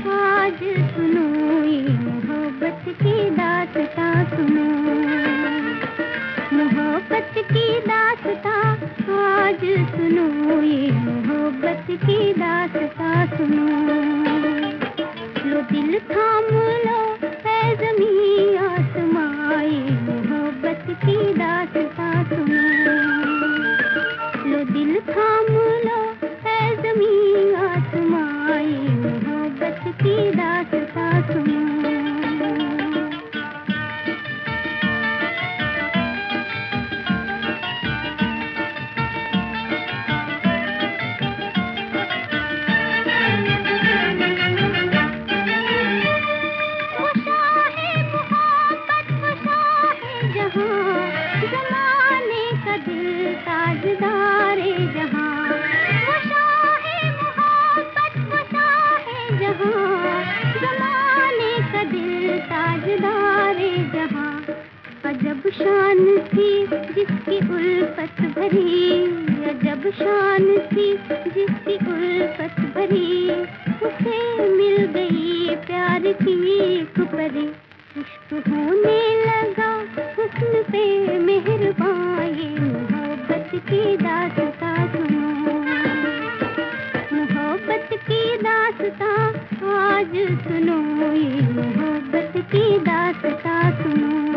आज सुनो ये मोहब्बत की दासता सुनो। मोहब्बत की दासता, आज सुनो ये मोहब्बत की दासता सुनो। लो दिल थाम लो। भरी अजब शान थी जिसकी उल्फत भरी, उसे मिल गई प्यार की कुपरी इश्क होने लगा हुस्न पे मेहरबान ये मोहब्बत की दास्ता सुनो। मोहब्बत की दास्ता आज सुनो, ये मोहब्बत की दास्ता सुनो।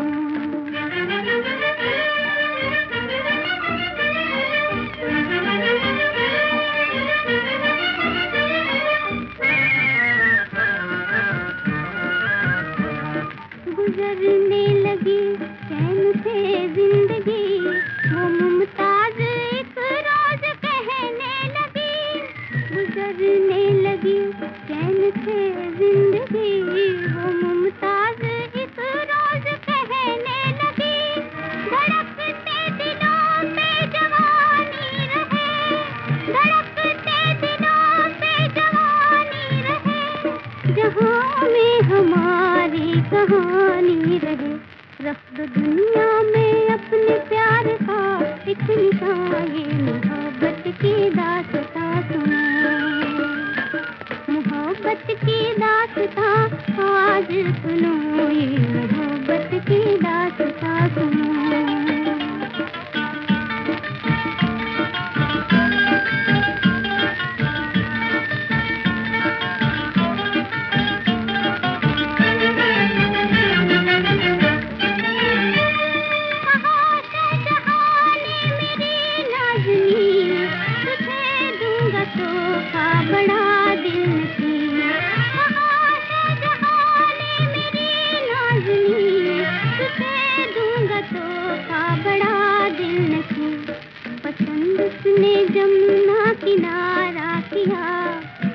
गुजरने लगी, चैन से ज़िंदगी वो मुमताज़ एक रोज कहने लगी। गुजरने लगी, चैन से ज़िंदगी। कहानी रहे। रख दो दुनिया में अपने प्यार का एक निशान मोहब्बत की दासता सुनो। मोहब्बत की दास्ता आज सुनो। उसने जमुना किनारा किया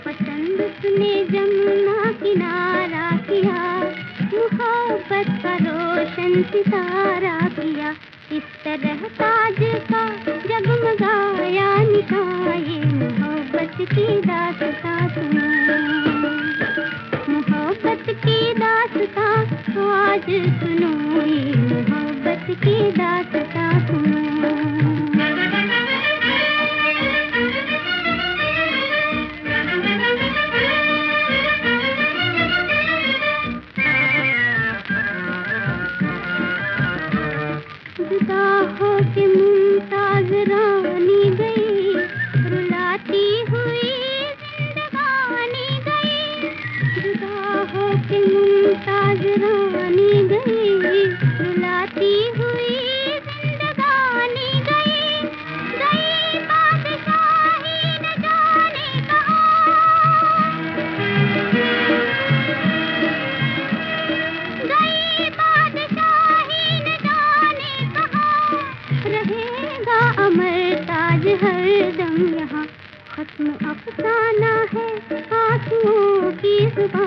पसंद उसने जमुना किनारा किया, मोहब्बत का रोशन सितारा किया। इस तरह ताज का जगमगाया निकाये, मोहब्बत की दास्ता सुनो। मोहब्बत की दास्ता, आज सुनो मोहब्बत की दास्ता सुनो। अफसाना है आंसुओं की सुबह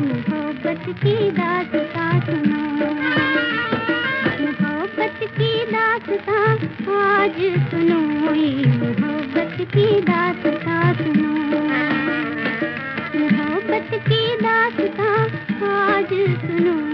मोहब्बत की दास्ता सुनो। मोहब्बत की दास्ता आज सुनो मोहब्बत की दास्ता सुनो। मोहब्बत की दास्ता आज सुनो।